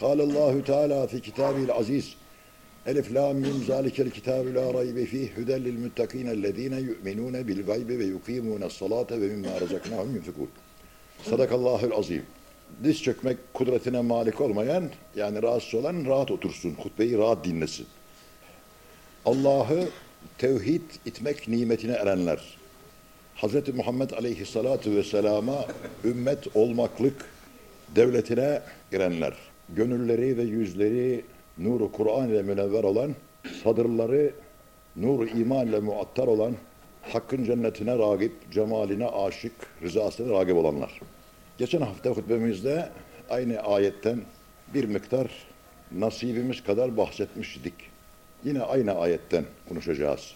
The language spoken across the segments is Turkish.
Kâlellâhu Teala fi kitâbil aziz Elif lam mim zâlikel kitâbü lâ raybe fîh hüdellil muttakîne ellezîne yu'minûne bil gaybe ve yukîmûne salâte ve mimmâ razaknâhum yunfikûn. Sadakallâhul azîm. Diz çökmek kudretine malik olmayan, yani rahatsız olan rahat otursun, hutbeyi rahat dinlesin. Allah'ı tevhid itmek nimetine erenler. Hz. Muhammed aleyhissalatu vesselama ümmet olmaklık devletine girenler gönülleri ve yüzleri nuru Kur'an ile münevver olan, sadırları nuru iman ile muattar olan, hakkın cennetine ragip, cemaline aşık, rızasına ragip olanlar. Geçen hafta hutbemizde aynı ayetten bir miktar nasibimiz kadar bahsetmiştik. Yine aynı ayetten konuşacağız.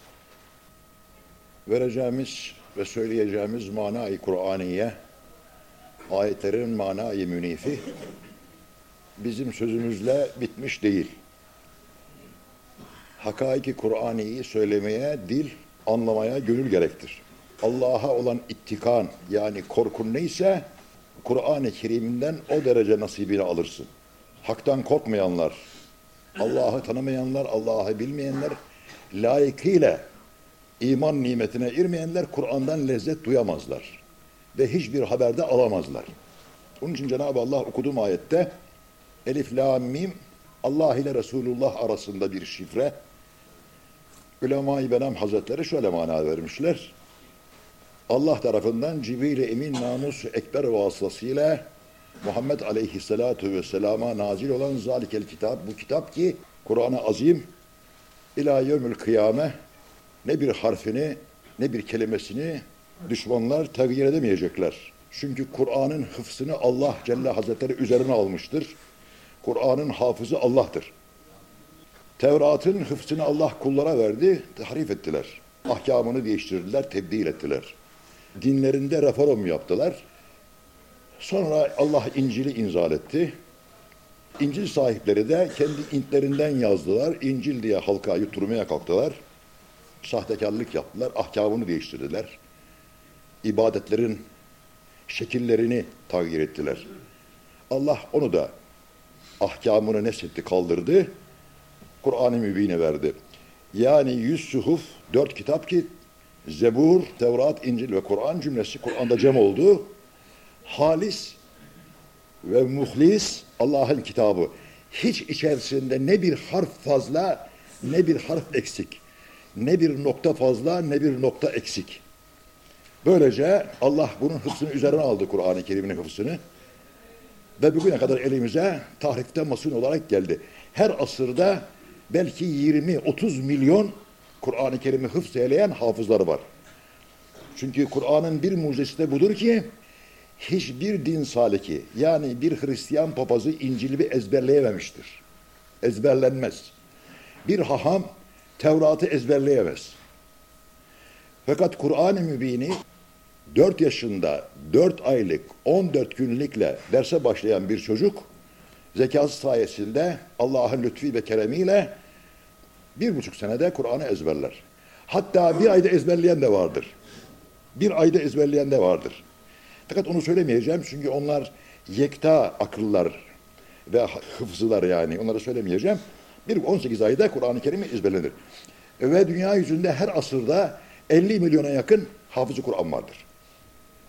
Vereceğimiz ve söyleyeceğimiz manayı Kur'aniye, ayetlerin manayı münifi bizim sözümüzle bitmiş değil. Hakaiki Kur'ani'yi söylemeye, dil anlamaya gönül gerektir. Allah'a olan ittikan yani korkun neyse Kur'an-ı Kerim'den o derece nasibini alırsın. Hak'tan korkmayanlar, Allah'ı tanımayanlar, Allah'ı bilmeyenler, layıkıyla iman nimetine irmeyenler Kur'an'dan lezzet duyamazlar. Ve hiçbir haberde alamazlar. Onun için Cenab-ı Allah okuduğum ayette Elif, La, Mim Allah ile Resulullah arasında bir şifre. Ulema-i Benam Hazretleri şöyle mana vermişler. Allah tarafından Cibril-i Emin namus ekber vasıtasıyla Muhammed aleyhissalatu vesselama nazil olan zalikel kitap bu kitap ki Kur'an-ı Azim ila yevmül kıyame ne bir harfini ne bir kelimesini düşmanlar tegyir edemeyecekler. Çünkü Kur'an'ın hıfzını Allah Celle Hazretleri üzerine almıştır. Kur'an'ın hafızı Allah'tır. Tevrat'ın hıfzını Allah kullara verdi, tahrif ettiler. Ahkamını değiştirdiler, tebdil ettiler. Dinlerinde reform yaptılar. Sonra Allah İncil'i inzal etti. İncil sahipleri de kendi intlerinden yazdılar. İncil diye halka yutturmaya kalktılar. Sahtekarlık yaptılar, ahkamını değiştirdiler. İbadetlerin şekillerini tağyir ettiler. Allah onu da ahkamını nesetti, kaldırdı. Kur'an-ı Mübin'e verdi. Yani yüz suhuf, dört kitap ki Zebur, Tevrat, İncil ve Kur'an cümlesi Kur'an'da cem oldu. Halis ve muhlis Allah'ın kitabı. Hiç içerisinde ne bir harf fazla ne bir harf eksik. Ne bir nokta fazla ne bir nokta eksik. Böylece Allah bunun hıfzını üzerine aldı Kur'an-ı Kerim'in hıfzını. Ve bugüne kadar elimize tahriften masum olarak geldi. Her asırda belki 20-30 milyon Kur'an-ı Kerim'i hıfz eyleyen hafızları var. Çünkü Kur'an'ın bir mucizesi de budur ki hiçbir din saliki yani bir Hristiyan papazı İncil'i ezberleyememiştir. Ezberlenmez. Bir haham Tevrat'ı ezberleyemez. Fakat Kur'an-ı Mübin'i 4 yaşında 4 aylık 14 günlükle derse başlayan bir çocuk zekası sayesinde Allah'ın lütfi ve keremiyle bir buçuk senede Kur'an'ı ezberler. Hatta bir ayda ezberleyen de vardır. Bir ayda ezberleyen de vardır. Fakat onu söylemeyeceğim çünkü onlar yekta akıllar ve hıfzılar yani onları söylemeyeceğim. Bir 18 ayda Kur'an-ı Kerim ezberlenir. Ve dünya yüzünde her asırda 50 milyona yakın hafızı Kur'an vardır.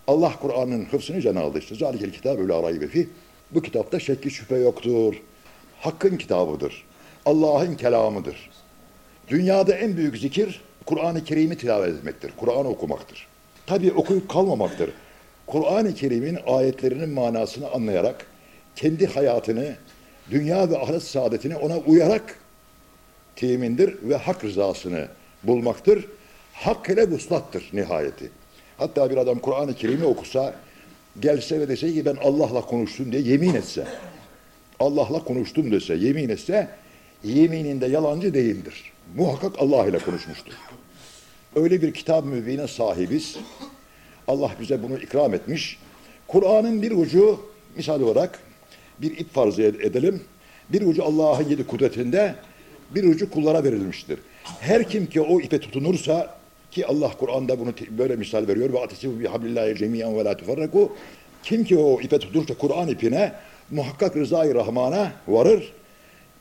Allah Kur'an'ın hıfzını üzerine aldı işte. Zalikel kitab öyle arayı fi. Bu kitapta şekki şüphe yoktur. Hakkın kitabıdır. Allah'ın kelamıdır. Dünyada en büyük zikir Kur'an-ı Kerim'i tilavet etmektir. Kur'an okumaktır. Tabi okuyup kalmamaktır. Kur'an-ı Kerim'in ayetlerinin manasını anlayarak kendi hayatını, dünya ve ahiret saadetini ona uyarak temindir ve hak rızasını bulmaktır. Hak ile vuslattır nihayeti. Hatta bir adam Kur'an-ı Kerim'i okusa, gelse ve dese ki ben Allah'la konuştum diye yemin etse, Allah'la konuştum dese, yemin etse, yemininde yalancı değildir. Muhakkak Allah ile konuşmuştur. Öyle bir kitap mübine sahibiz. Allah bize bunu ikram etmiş. Kur'an'ın bir ucu, misal olarak bir ip farz edelim. Bir ucu Allah'ın yedi kudretinde, bir ucu kullara verilmiştir. Her kim ki o ipe tutunursa ki Allah Kur'an'da bunu böyle misal veriyor. Ve atesibu bi hablillahi cemiyan ve la tufarraku. Kim ki o ipe tutunursa Kur'an ipine muhakkak rızayı rahmana varır,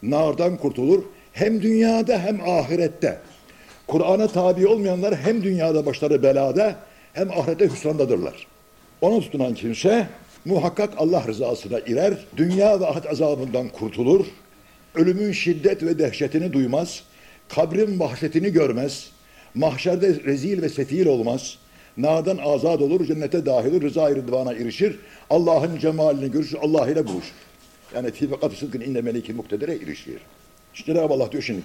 nardan kurtulur. Hem dünyada hem ahirette. Kur'an'a tabi olmayanlar hem dünyada başları belada hem ahirette hüsrandadırlar. Ona tutunan kimse muhakkak Allah rızasına irer, dünya ve ahiret azabından kurtulur, ölümün şiddet ve dehşetini duymaz, kabrin vahşetini görmez, mahşerde rezil ve sefil olmaz, nardan azad olur, cennete dahil olur, rıza-i rıdvana erişir, Allah'ın cemalini görür, Allah ile buluşur. Yani fi fakat sıdkın inne meliki muktedere erişir. İşte Cenab-ı Allah diyor şimdi,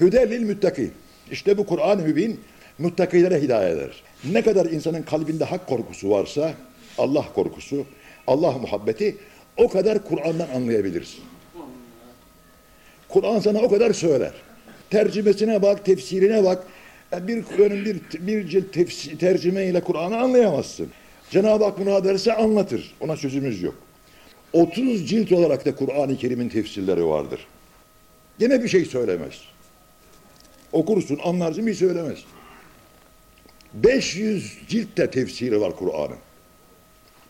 hüdelil müttaki. İşte bu Kur'an-ı Mübin müttakilere hidayet eder. Ne kadar insanın kalbinde hak korkusu varsa, Allah korkusu, Allah muhabbeti o kadar Kur'an'dan anlayabilirsin. Kur'an sana o kadar söyler. Tercümesine bak, tefsirine bak. E, Bir Kur'an'ın bir, bir cilt tefsir, tercüme ile Kur'an'ı anlayamazsın. Cenab-ı Hak buna derse anlatır. Ona sözümüz yok. 30 cilt olarak da Kur'an-ı Kerim'in tefsirleri vardır. Gene bir şey söylemez. Okursun, anlarsın bir şey söylemez. 500 ciltte tefsiri var Kur'an'ın.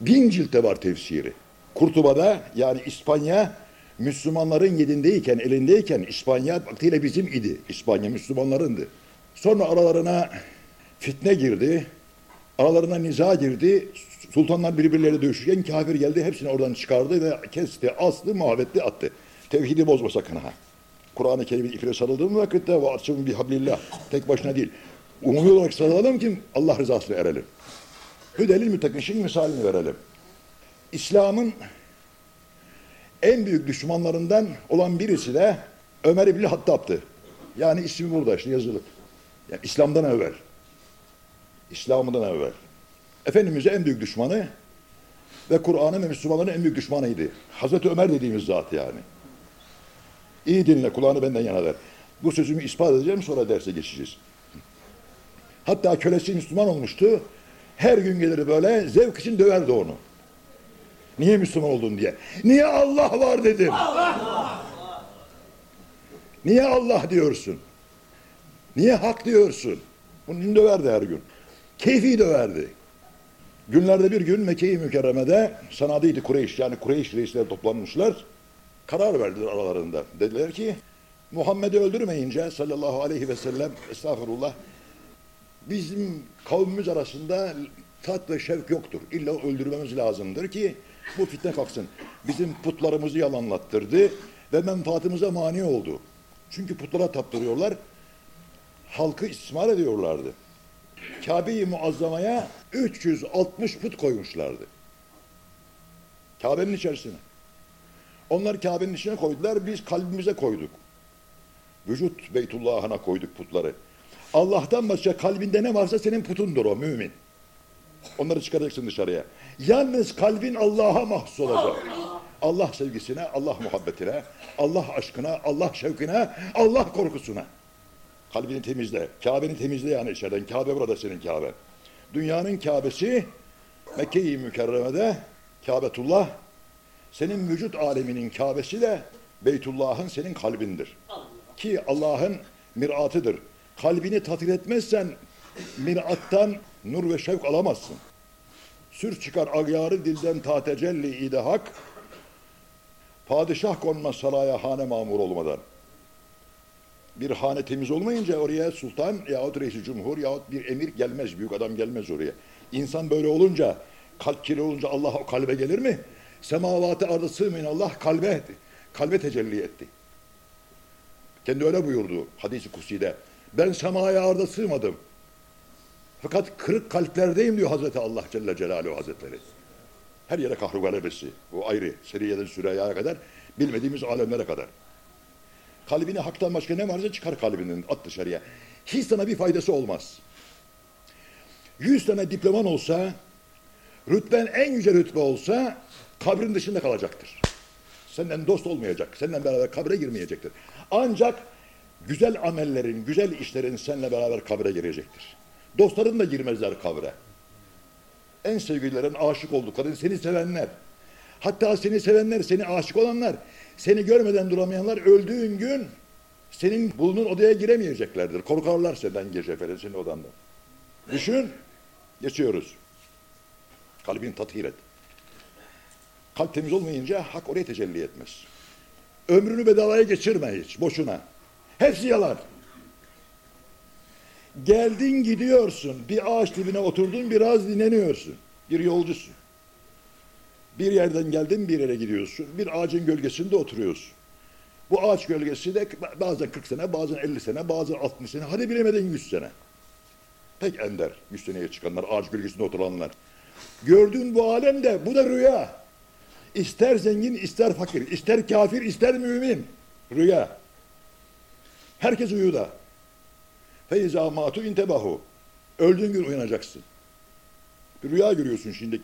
Bin ciltte var tefsiri. Kurtuba'da yani İspanya Müslümanların yedindeyken, elindeyken İspanya vaktiyle bizim idi. İspanya Müslümanlarındı. Sonra aralarına fitne girdi. Aralarına niza girdi. Sultanlar birbirleriyle dövüşürken kafir geldi. Hepsini oradan çıkardı ve kesti, astı, muhabbetti, attı. Tevhidi bozma sakın ha. Kur'an-ı Kerim'in ipine sarıldığım vakitte ve açım bir hablillah. Tek başına değil. Umumi olarak sarılalım ki Allah rızasına erelim. Hüdelil müttakin şimdi misalini verelim. İslam'ın en büyük düşmanlarından olan birisi de Ömer İbni Hattab'tı. Yani ismi burada işte yazılı. Yani İslam'dan evvel. İslam'dan evvel. Efendimiz'e en büyük düşmanı ve Kur'an'ın ve Müslümanların en büyük düşmanıydı. Hazreti Ömer dediğimiz zat yani. İyi dinle kulağını benden yana ver. Bu sözümü ispat edeceğim sonra derse geçeceğiz. Hatta kölesi Müslüman olmuştu. Her gün gelir böyle zevk için döverdi onu. Niye Müslüman oldun diye. Niye Allah var dedim. Niye Allah diyorsun? Niye hak diyorsun? İçin döverdi her gün. Keyfi döverdi. Günlerde bir gün Mekke-i Mükerreme'de sanadıydı Kureyş yani Kureyş reisleri toplanmışlar. Karar verdiler aralarında. Dediler ki Muhammed'i öldürmeyince sallallahu aleyhi ve sellem estağfurullah bizim kavmimiz arasında tat ve şevk yoktur. İlla öldürmemiz lazımdır ki bu fitne kalksın. Bizim putlarımızı yalanlattırdı ve menfaatimize mani oldu. Çünkü putlara taptırıyorlar. Halkı istismar ediyorlardı. Kabe-i Muazzama'ya 360 put koymuşlardı. Kabe'nin içerisine. Onlar Kabe'nin içine koydular, biz kalbimize koyduk. Vücut Beytullah'ına koyduk putları. Allah'tan başka kalbinde ne varsa senin putundur o mümin. Onları çıkaracaksın dışarıya. Yalnız kalbin Allah'a mahsus olacak. Allah sevgisine, Allah muhabbetine, Allah aşkına, Allah şevkine, Allah korkusuna. Kalbini temizle. Kabe'ni temizle yani içeriden. Kabe burada senin Kabe. Dünyanın Kabe'si Mekke-i Mükerreme'de Kabetullah senin vücut aleminin Kabe'si de Beytullah'ın senin kalbindir. Ki Allah'ın miratıdır. Kalbini tatil etmezsen mirattan nur ve şevk alamazsın. Sür çıkar agyarı dilden ta tecelli ide hak. Padişah konmaz saraya hane mamur olmadan. Bir hane temiz olmayınca oraya sultan yahut reisi cumhur yahut bir emir gelmez, büyük adam gelmez oraya. İnsan böyle olunca, kalp kirli olunca Allah o kalbe gelir mi? Semavatı ardı sığmayın Allah kalbe, kalbe tecelli etti. Kendi öyle buyurdu hadisi kutsi'de. Ben semaya arda sığmadım. Fakat kırık kalplerdeyim diyor Hazreti Allah Celle Celaluhu Hazretleri. Her yere kahru galebesi. Bu ayrı. Seriyeden Süreyya'ya kadar bilmediğimiz alemlere kadar. Kalbine haktan başka ne varsa çıkar kalbinden at dışarıya. Hiç sana bir faydası olmaz. Yüz tane diploman olsa, rütben en yüce rütbe olsa kabrin dışında kalacaktır. Senden dost olmayacak. Senden beraber kabre girmeyecektir. Ancak güzel amellerin, güzel işlerin seninle beraber kabre girecektir. Dostların da girmezler kabre. En sevgililerin, aşık oldukların, seni sevenler. Hatta seni sevenler, seni aşık olanlar, seni görmeden duramayanlar öldüğün gün senin bulunun odaya giremeyeceklerdir. Korkarlar senden gece falan senin odanda. Düşün, geçiyoruz. Kalbini tathir et. Kalp temiz olmayınca hak oraya tecelli etmez. Ömrünü bedavaya geçirme hiç, boşuna. Hepsi yalan. Geldin gidiyorsun, bir ağaç dibine oturdun, biraz dinleniyorsun. Bir yolcusun. Bir yerden geldin, bir yere gidiyorsun. Bir ağacın gölgesinde oturuyorsun. Bu ağaç gölgesi de bazen 40 sene, bazen 50 sene, bazen 60 sene, hadi bilemedin 100 sene. Pek ender 100 seneye çıkanlar, ağaç gölgesinde oturanlar. Gördüğün bu alemde, bu da rüya. İster zengin, ister fakir, ister kafir, ister mümin. Rüya. Herkes uyuda. Feyza matu intebahu. Öldüğün gün uyanacaksın. Bir rüya görüyorsun şimdi.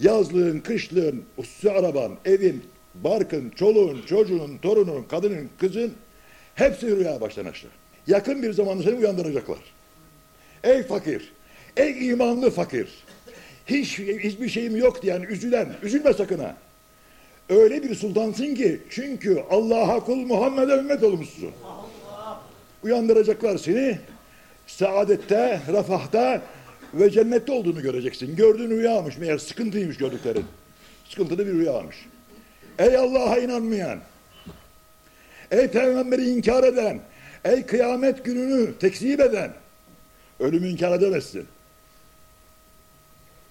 Yazlığın, kışlığın, hususi araban, evin, barkın, çoluğun, çocuğun, torunun, kadının, kızın hepsi rüya baştan. Yakın bir zamanda seni uyandıracaklar. Ey fakir, ey imanlı fakir. Hiç hiçbir şeyim yok diyen, üzülen, üzülme sakın ha. Öyle bir sultansın ki çünkü Allah'a kul Muhammed'e ümmet olmuşsun. Uyandıracaklar seni. Saadette, refahta ve cennette olduğunu göreceksin. Gördüğün rüyamış meğer sıkıntıymış gördüklerin. Sıkıntılı bir rüyamış. Ey Allah'a inanmayan, ey peygamberi inkar eden, ey kıyamet gününü tekzip eden, ölümü inkar edemezsin.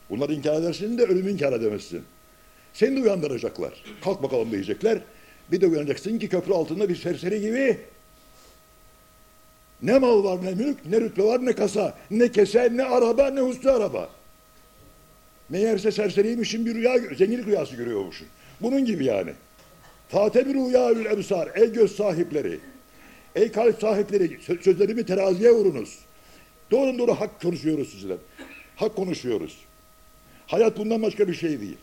Bunları inkar edersin de ölümü inkar edemezsin. Seni de uyandıracaklar. Kalk bakalım diyecekler. Bir de uyanacaksın ki köprü altında bir serseri gibi ne mal var ne mülk, ne rütbe var ne kasa, ne kese, ne araba, ne huslu araba. Meğerse serseriymişin bir rüya, zenginlik rüyası görüyormuşsun. Bunun gibi yani. Fate bir rüyaül emsar, ey göz sahipleri, ey kalp sahipleri, sö- sözlerimi teraziye vurunuz. Doğru doğru hak konuşuyoruz sizler. Hak konuşuyoruz. Hayat bundan başka bir şey değil.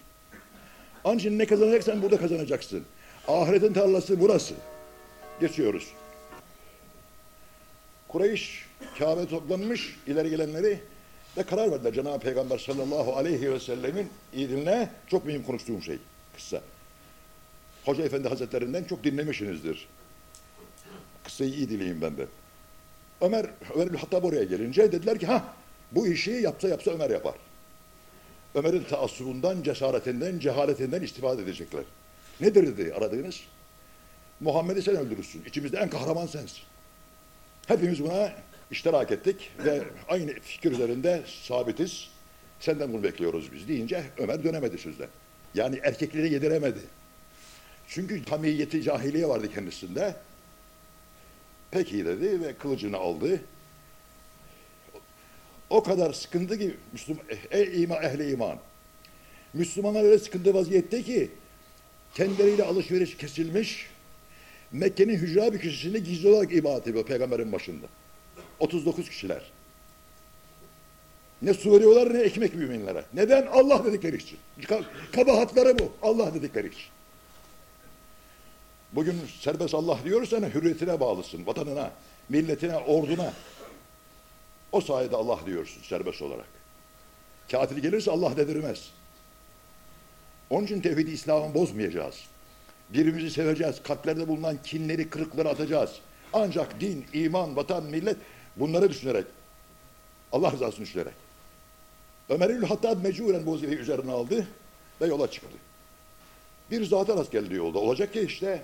Onun için ne kazanacaksan burada kazanacaksın. Ahiretin tarlası burası. Geçiyoruz. Kureyş Kabe toplanmış ileri gelenleri ve karar verdiler Cenab-ı Peygamber sallallahu aleyhi ve sellemin iyi dinle çok mühim konuştuğum şey kıssa. Hoca Efendi Hazretlerinden çok dinlemişsinizdir. Kıssayı iyi dileyim ben de. Ömer, Ömer Hattab oraya gelince dediler ki ha bu işi yapsa yapsa Ömer yapar. Ömer'in taassubundan, cesaretinden, cehaletinden istifade edecekler. Nedir dedi aradığınız? Muhammed'i sen öldürürsün. İçimizde en kahraman sensin. Hepimiz buna iştirak ettik ve aynı fikir üzerinde sabitiz. Senden bunu bekliyoruz biz deyince Ömer dönemedi sözden. Yani erkekleri yediremedi. Çünkü tamiyeti cahiliye vardı kendisinde. Peki dedi ve kılıcını aldı. O kadar sıkıntı ki Müslüman, ey iman, ehli iman. Müslümanlar öyle sıkıntı vaziyette ki kendileriyle alışveriş kesilmiş. Mekke'nin hücra bir köşesinde gizli olarak ibadet ediyor peygamberin başında. 39 kişiler. Ne su veriyorlar ne ekmek müminlere. Neden? Allah dedikleri için. Ka- Kabahatları bu. Allah dedikleri için. Bugün serbest Allah diyorsan hürriyetine bağlısın. Vatanına, milletine, orduna. O sayede Allah diyorsun serbest olarak. Katil gelirse Allah dedirmez. Onun için tevhid-i İslam'ı bozmayacağız. Birbirimizi seveceğiz. Kalplerde bulunan kinleri, kırıkları atacağız. Ancak din, iman, vatan, millet bunları düşünerek, Allah rızasını düşünerek. Ömer İbni Hattab mecuren bu üzerine aldı ve yola çıktı. Bir zata rast geldi yolda. Olacak ki işte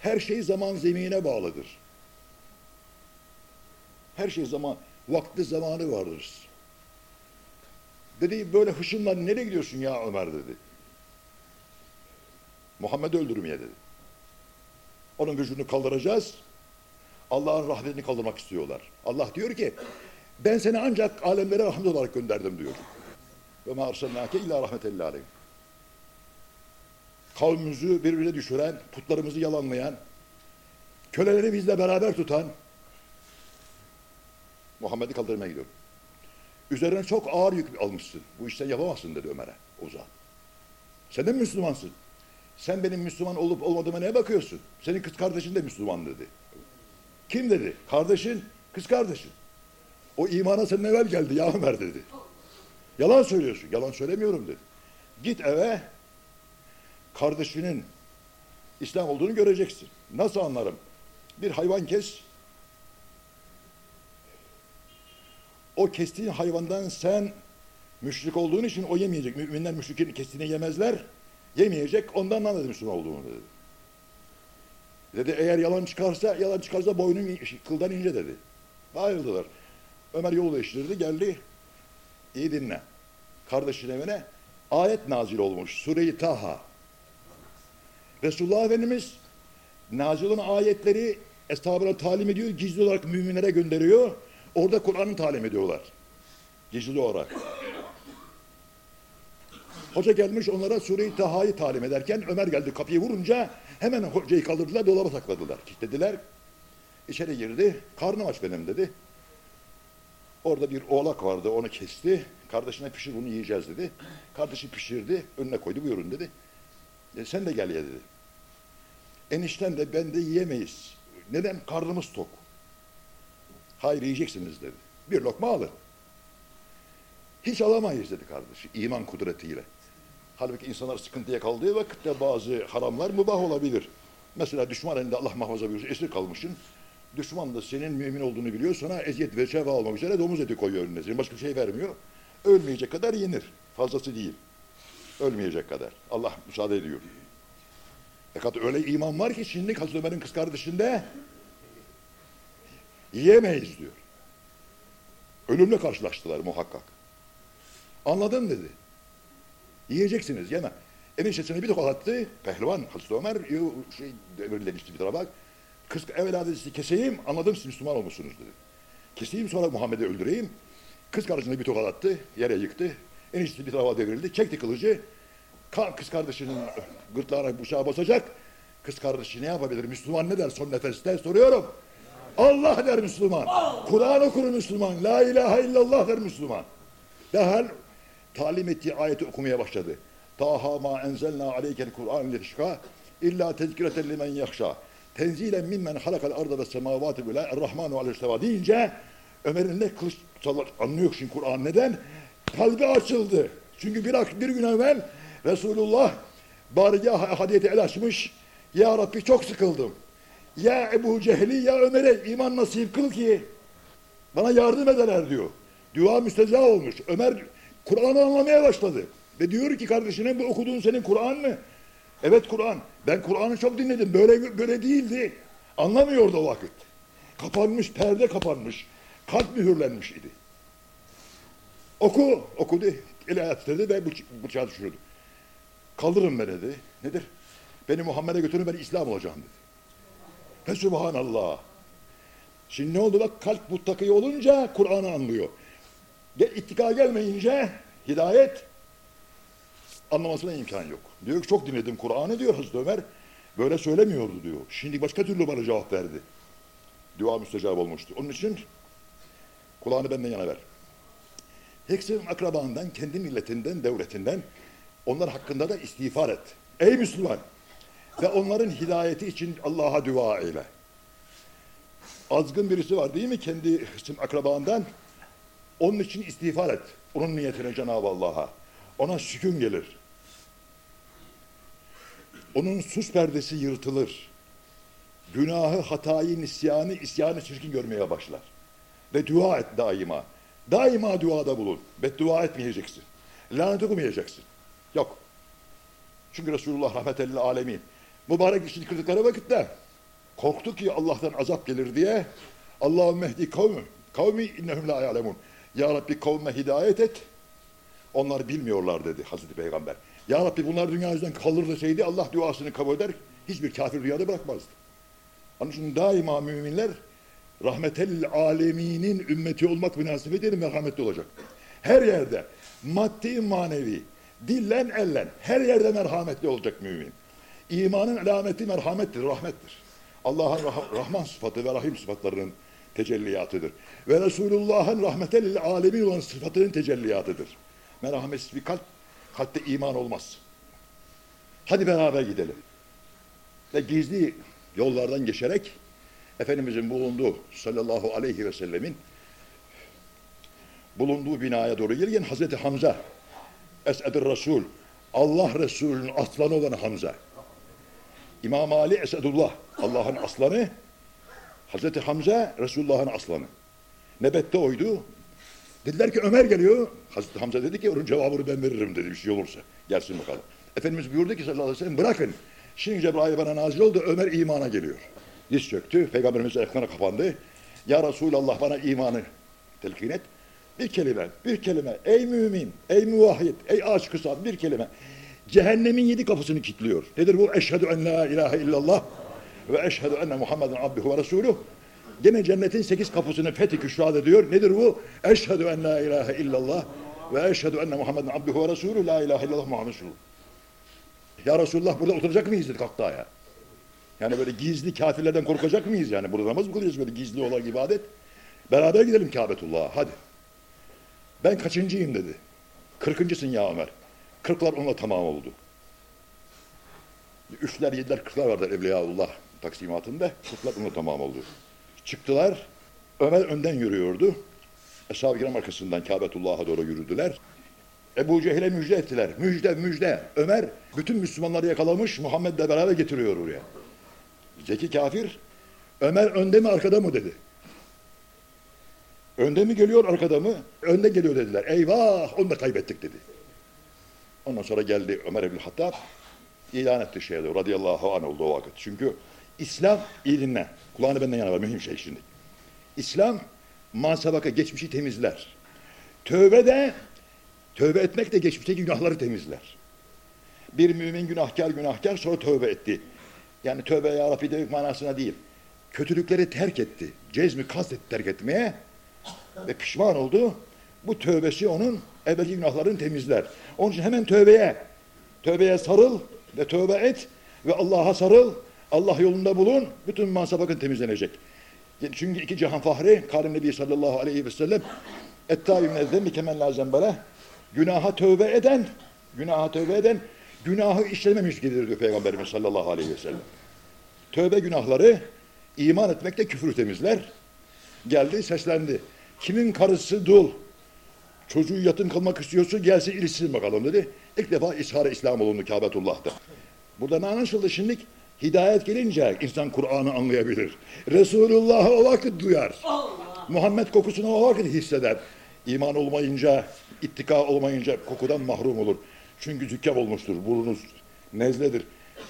her şey zaman zemine bağlıdır. Her şey zaman, vakti zamanı vardır. Dedi böyle hışımla nereye gidiyorsun ya Ömer dedi. Muhammed'i öldürmeye dedi. Onun vücudunu kaldıracağız. Allah'ın rahmetini kaldırmak istiyorlar. Allah diyor ki ben seni ancak alemlere rahmet olarak gönderdim diyor. Ve ma arsalnake illa rahmetellil alem. Birbirine düşüren, putlarımızı yalanlayan, köleleri bizle beraber tutan Muhammed'i kaldırmaya gidiyor. Üzerine çok ağır yük almışsın. Bu işten yapamazsın dedi Ömer'e o. Sen de mi Müslümansın? Sen benim Müslüman olup olmadığıma neye bakıyorsun? Senin kız kardeşin de Müslüman dedi. Kim dedi? Kardeşin, kız kardeşin. O imana senin evvel geldi ya Ömer dedi. Yalan söylüyorsun. Yalan söylemiyorum dedi. Git eve kardeşinin İslam olduğunu göreceksin. Nasıl anlarım? Bir hayvan kes. O kestiğin hayvandan sen Müşrik olduğun için o yemeyecek. Müminler müşrikin kestiğini yemezler. Yemeyecek. Ondan anladı Müslüman olduğunu dedi. Dedi eğer yalan çıkarsa, yalan çıkarsa boynun kıldan ince dedi. Ayrıldılar. Ömer yolu değiştirdi, geldi. İyi dinle. Kardeşin evine ayet nazil olmuş. Sure-i Taha. Resulullah Efendimiz nazil olan ayetleri eshabına talim ediyor, gizli olarak müminlere gönderiyor. Orada Kur'an'ı talim ediyorlar. Gizli olarak. Hoca gelmiş onlara Sure-i Taha'yı talim ederken Ömer geldi kapıyı vurunca hemen hocayı kaldırdılar, dolaba sakladılar. Kilitlediler. İçeri girdi. Karnım aç benim dedi. Orada bir oğlak vardı, onu kesti. Kardeşine pişir bunu yiyeceğiz dedi. Kardeşi pişirdi, önüne koydu buyurun dedi. E, sen de gel ye dedi. Enişten de ben de yiyemeyiz. Neden? Karnımız tok. Hayır yiyeceksiniz dedi. Bir lokma alın. Hiç alamayız dedi kardeşi iman kudretiyle. Halbuki insanlar sıkıntıya kaldığı vakitte bazı haramlar mübah olabilir. Mesela düşman elinde Allah muhafaza buyursun esir kalmışsın. Düşman da senin mümin olduğunu biliyor sana eziyet ve şefa almak üzere domuz eti koyuyor önüne. Başka bir şey vermiyor. Ölmeyecek kadar yenir. Fazlası değil. Ölmeyecek kadar. Allah müsaade ediyor. Fakat öyle iman var ki şimdi Hazreti Ömer'in kız kardeşinde yiyemeyiz diyor. Ölümle karşılaştılar muhakkak. Anladın dedi. Yiyeceksiniz yeme. Eniştesine bir tokat attı. Pehlivan Hazreti Ömer şey devirlemişti bir tarafa. Kız evvela dedi keseyim anladım siz Müslüman olmuşsunuz dedi. Keseyim sonra Muhammed'i öldüreyim. Kız kardeşine bir tokat attı. Yere yıktı. Eniştesi bir tarafa devrildi. Çekti kılıcı. Kan kız kardeşinin gırtlağına bıçağı basacak. Kız kardeşi ne yapabilir? Müslüman ne der son nefeste? Soruyorum. Allah der Müslüman. Kur'an okur Müslüman. La ilahe illallah der Müslüman. Derhal talim ettiği ayeti okumaya başladı. Taha ma enzelna aleykel Kur'an lirşka illa tezkireten limen yakşa. Tenzilen mimmen halakal arda ve semavati bile errahmanu aleyhisselam deyince Ömer'in ne kılıç sallar anlıyor şimdi Kur'an neden? Kalbi açıldı. Çünkü bir, bir gün evvel Resulullah barigah hadiyeti el açmış. Ya Rabbi çok sıkıldım. Ya Ebu Cehli ya Ömer'e iman nasip kıl ki bana yardım ederler diyor. Dua müsteza olmuş. Ömer Kur'an'ı anlamaya başladı. Ve diyor ki kardeşine bu okuduğun senin Kur'an mı? Evet Kur'an. Ben Kur'an'ı çok dinledim. Böyle böyle değildi. Anlamıyordu o vakit. Kapanmış, perde kapanmış. Kalp mühürlenmiş idi. Oku, okudu. El ayet dedi ve bıç bıçağı düşürdü. Kaldırın beni dedi. Nedir? Beni Muhammed'e götürün ben İslam olacağım dedi. Ve Subhanallah. Şimdi ne oldu bak kalp muttaki olunca Kur'an'ı anlıyor. İttika gelmeyince hidayet anlamasına imkan yok. Diyor ki çok dinledim Kur'an'ı diyor Hazreti Ömer. Böyle söylemiyordu diyor. Şimdi başka türlü bana cevap verdi. Dua müstecab olmuştu. Onun için kulağını benden yana ver. Hepsinin akrabandan, kendi milletinden, devletinden onlar hakkında da istiğfar et. Ey Müslüman! Ve onların hidayeti için Allah'a dua eyle. Azgın birisi var değil mi kendi akrabandan? Onun için istiğfar et. Onun niyetine Cenab-ı Allah'a. Ona sükun gelir. Onun sus perdesi yırtılır. Günahı, hatayı, nisyanı, isyanı çirkin görmeye başlar. Ve dua et daima. Daima duada bulun. Beddua etmeyeceksin. Lanet okumayacaksın. Yok. Çünkü Resulullah rahmetellil alemin mübarek işini kırdıkları vakitte korktu ki Allah'tan azap gelir diye Allah'ın mehdi kavmi kavmi innehum la ya'lemun Ya Rabbi kavme hidayet et onlar bilmiyorlar dedi Hazreti Peygamber. Ya Rabbi bunlar dünya yüzünden kalır deseydi Allah duasını kabul eder hiçbir kafir dünyada bırakmazdı. Onun için daima müminler rahmetel aleminin ümmeti olmak münasebetiyle merhametli olacak. Her yerde maddi manevi dillen ellen her yerde merhametli olacak mümin. İmanın alameti merhamettir, rahmettir. Allah'ın rah Rahman sıfatı ve Rahim sıfatlarının tecelliyatıdır. Ve Resulullah'ın rahmetel alemin olan sıfatının tecelliyatıdır. Merhametsiz bir kalp, kalpte iman olmaz. Hadi beraber gidelim. Ve gizli yollardan geçerek Efendimizin bulunduğu sallallahu aleyhi ve sellemin bulunduğu binaya doğru gelirken Hazreti Hamza Esed-i Resul Allah Resulü'nün aslanı olan Hamza İmam Ali Esedullah Allah'ın aslanı Hazreti Hamza Resulullah'ın aslanı. Nebette oydu. Dediler ki Ömer geliyor. Hazreti Hamza dedi ki onun cevabını ben veririm dedi bir şey olursa. Gelsin bakalım. Efendimiz buyurdu ki sallallahu aleyhi ve sellem bırakın. Şimdi Cebrail bana nazil oldu Ömer imana geliyor. Diz çöktü. Peygamberimiz ayaklarına kapandı. Ya Resulallah bana imanı telkin et. Bir kelime, bir kelime. Ey mümin, ey muvahhid, ey aşık sad bir kelime. Cehennemin yedi kapısını kilitliyor. Nedir bu? Eşhedü en la ilahe illallah ve eşhedü enne Muhammeden abduhu ve resuluh. Gene cennetin sekiz kapısını fethi küşrad ediyor. Nedir bu? Eşhedü en la ilahe illallah ve eşhedü enne Muhammeden abduhu ve resuluh. La ilahe illallah Muhammed Resulullah. Ya Resulullah burada oturacak mıyız dedi kalktı ayağa. Yani böyle gizli kafirlerden korkacak mıyız yani? Burada namaz mı kılıyoruz böyle gizli olan ibadet? Beraber gidelim Kabetullah'a hadi. Ben kaçıncıyım dedi. Kırkıncısın ya Ömer. Kırklar onunla tamam oldu. Üçler, yediler, kırklar vardır Evliyaullah taksimatında. Onunla tamam oldu. Çıktılar. Ömer önden yürüyordu. Eshab-ı kiram arkasından Kabetullah'a doğru yürüdüler. Ebu Cehil'e müjde ettiler. Müjde, müjde. Ömer bütün Müslümanları yakalamış, Muhammed'le beraber getiriyor oraya. Zeki kafir, Ömer önde mi arkada mı dedi. Önde mi geliyor arkada mı? Önde geliyor dediler. Eyvah onu da kaybettik dedi. Ondan sonra geldi Ömer İbni Hattab ilan etti şeyde radıyallahu anh oldu o vakit. Çünkü İslam iyi dinle. Kulağını benden yana var mühim şey şimdi. İslam masabaka geçmişi temizler. Tövbe de tövbe etmek de geçmişteki günahları temizler. Bir mümin günahkar günahkar sonra tövbe etti. Yani tövbe ya Rabbi demek manasına değil. Kötülükleri terk etti. Cezmi kastetti terk etmeye ve pişman oldu. Bu tövbesi onun evvelki günahlarını temizler. Onun için hemen tövbeye, tövbeye sarıl ve tövbe et ve Allah'a sarıl. Allah yolunda bulun. Bütün mansabakın temizlenecek. Çünkü iki cihan fahri, Karim Nebi sallallahu aleyhi ve sellem ettâbî minezzemmi kemen lâ zembele günaha tövbe eden, günaha tövbe eden günahı işlememiş gibidir diyor Peygamberimiz sallallahu aleyhi ve sellem. Tövbe günahları iman etmekte küfrü temizler. Geldi seslendi. Kimin karısı dul, çocuğu yatın kalmak istiyorsa gelsin ilişsin bakalım dedi. İlk defa ishar İslam olundu Kabetullah'ta. Burada ne anlaşıldı şimdi? Hidayet gelince insan Kur'an'ı anlayabilir. Resulullah'ı o vakit duyar. Allah. Muhammed kokusunu o vakit hisseder. İman olmayınca, ittika olmayınca kokudan mahrum olur. Çünkü zükkab olmuştur, burnunuz nezledir.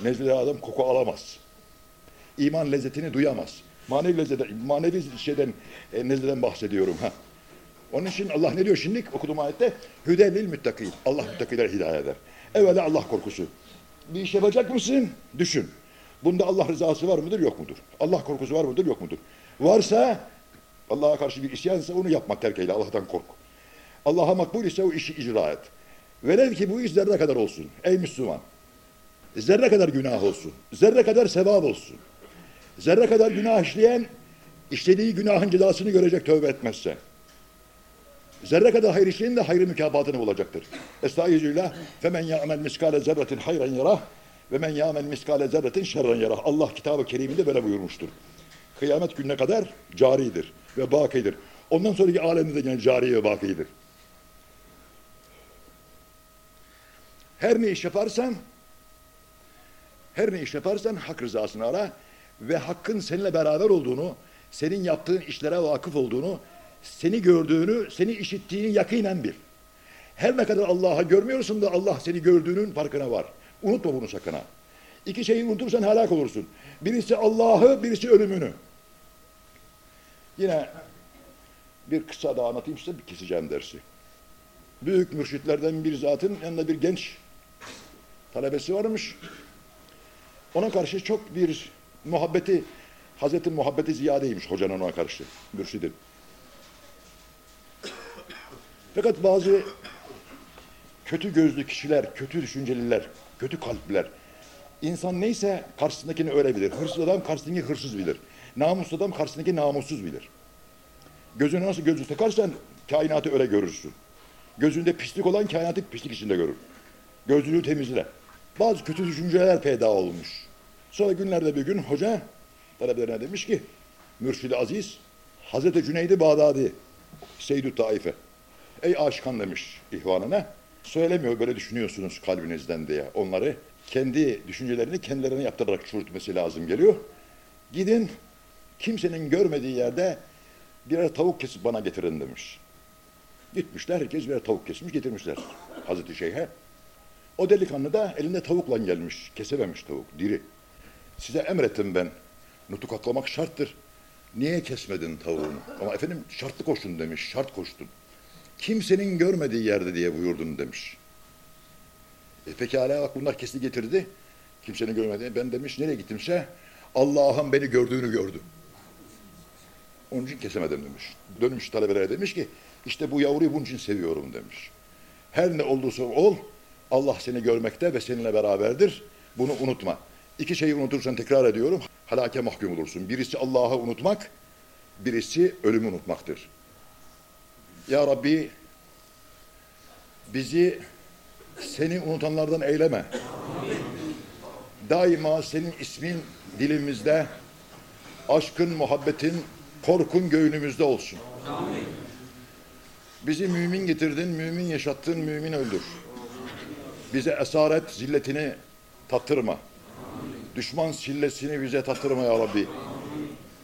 Nezle adam koku alamaz. İman lezzetini duyamaz. Manevi lezzeten, manevi şeyden, e, nezleden bahsediyorum. ha. Onun için Allah ne diyor şimdi okuduğum ayette? Hüdelil müttakîn. Allah müttakilere hidayet eder. Evvela Allah korkusu. Bir iş yapacak mısın? Düşün. Bunda Allah rızası var mıdır, yok mudur? Allah korkusu var mıdır, yok mudur? Varsa, Allah'a karşı bir isyansa onu yapmak terk eyle, Allah'tan kork. Allah'a makbul ise o işi icra et. Velev ki bu iş zerre kadar olsun. Ey Müslüman! Zerre kadar günah olsun. Zerre kadar sevap olsun. Zerre kadar günah işleyen, işlediği günahın cezasını görecek tövbe etmezse. Zerre kadar hayır işleyen de hayrı mükafatını bulacaktır. Estağfirullah. Femen ya'mel miskale zerretin hayran yarah ve men ya'mel miskale zerretin şerran yarah. Allah kitabı keriminde böyle buyurmuştur. Kıyamet gününe kadar caridir ve bakidir. Ondan sonraki alemde de yine cari ve bakidir. Her ne iş yaparsan her ne iş yaparsan hak rızasını ara ve hakkın seninle beraber olduğunu, senin yaptığın işlere vakıf olduğunu, seni gördüğünü, seni işittiğini yakinen bil. Her ne kadar Allah'a görmüyorsun da Allah seni gördüğünün farkına var. Unutma bunu sakın ha. İki şeyi unutursan helak olursun. Birisi Allah'ı, birisi ölümünü. Yine bir kısa daha anlatayım size, bir keseceğim dersi. Büyük mürşitlerden bir zatın yanında bir genç talebesi varmış. Ona karşı çok bir muhabbeti, Hazreti muhabbeti ziyadeymiş hocanın ona karşı, mürşidin. Fakat bazı kötü gözlü kişiler, kötü düşünceliler, kötü kalpliler, insan neyse karşısındakini öyle bilir. Hırsız adam karşısındaki hırsız bilir. Namuslu adam karşısındaki namussuz bilir. Gözüne nasıl gözlük takarsan kainatı öyle görürsün. Gözünde pislik olan kainatı pislik içinde görür. Gözlüğü temizle. Bazı kötü düşünceler peyda olmuş. Sonra günlerde bir gün hoca talebelerine demiş ki Mürşid-i Aziz Hazreti Cüneydi Bağdadi Seyyid-i Taife Ey aşkan demiş ihvanına söylemiyor böyle düşünüyorsunuz kalbinizden diye onları kendi düşüncelerini kendilerine yaptırarak çürütmesi lazım geliyor. Gidin kimsenin görmediği yerde birer tavuk kesip bana getirin demiş. Gitmişler herkes birer tavuk kesmiş getirmişler Hazreti Şeyh'e. O delikanlı da elinde tavukla gelmiş. Kesememiş tavuk diri. Size emrettim ben. Nutuk aklamak şarttır. Niye kesmedin tavuğunu? Ama efendim şartlı koştun demiş. Şart koştun. Kimsenin görmediği yerde diye buyurdun demiş. E pekala bak bunlar kesti getirdi. Kimsenin görmediği. Ben demiş nereye gittimse Allah'ın beni gördüğünü gördü. Onun için kesemedim demiş. Dönmüş talebelere demiş ki işte bu yavruyu bunun için seviyorum demiş. Her ne olursa ol Allah seni görmekte ve seninle beraberdir. Bunu unutma. İki şeyi unutursan tekrar ediyorum halake mahkum olursun. Birisi Allah'ı unutmak, birisi ölümü unutmaktır. Ya Rabbi bizi seni unutanlardan eyleme. Daima senin ismin dilimizde, aşkın, muhabbetin, korkun göğünümüzde olsun. Bizi mümin getirdin, mümin yaşattın, mümin öldür. Bize esaret zilletini tattırma. Düşman sillesini bize tattırma ya Rabbi.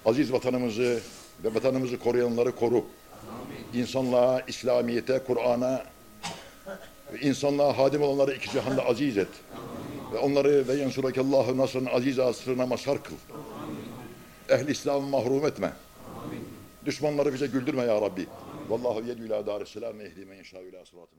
Aziz vatanımızı ve vatanımızı koruyanları koru. İnsanlığa, İslamiyete, Kur'an'a ve insanlığa hadim olanları iki cihanda aziz et. Ve onları ve yensurakallahı nasrın aziz asrına mazhar kıl. Ehli İslam'ı mahrum etme. Düşmanları bize güldürme ya Rabbi. Vallahu yedü ila darisselam ehli men yeşâ ila sıratı.